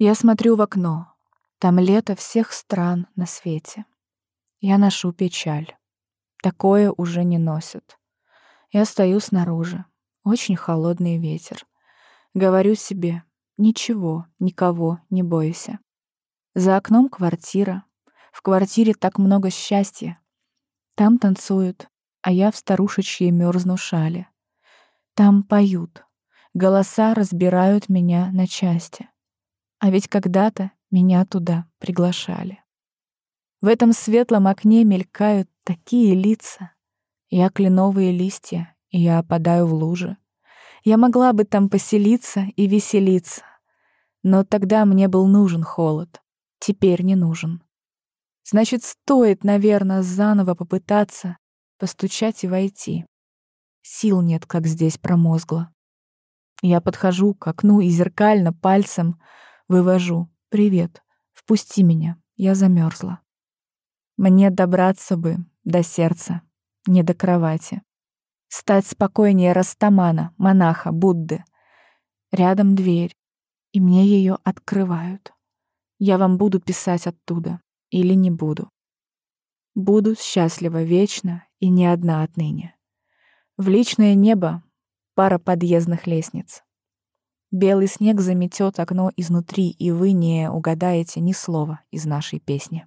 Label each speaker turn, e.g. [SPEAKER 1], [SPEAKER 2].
[SPEAKER 1] Я смотрю в окно. Там лето всех стран на свете. Я ношу печаль. Такое уже не носят. Я стою снаружи. Очень холодный ветер. Говорю себе, ничего, никого, не бойся. За окном квартира. В квартире так много счастья. Там танцуют, а я в старушечьей мёрзну шале. Там поют. Голоса разбирают меня на части. А ведь когда-то меня туда приглашали. В этом светлом окне мелькают такие лица. Я кленовые листья, и я опадаю в лужи. Я могла бы там поселиться и веселиться. Но тогда мне был нужен холод. Теперь не нужен. Значит, стоит, наверное, заново попытаться постучать и войти. Сил нет, как здесь промозгло. Я подхожу к окну и зеркально пальцем вывожу «Привет, впусти меня, я замерзла». Мне добраться бы до сердца, не до кровати. Стать спокойнее Растамана, монаха, Будды. Рядом дверь, и мне ее открывают. Я вам буду писать оттуда или не буду. Буду счастлива вечно и не одна отныне. В личное небо пара подъездных лестниц. Белый снег заметет окно изнутри, и вы не угадаете ни слова из нашей песни.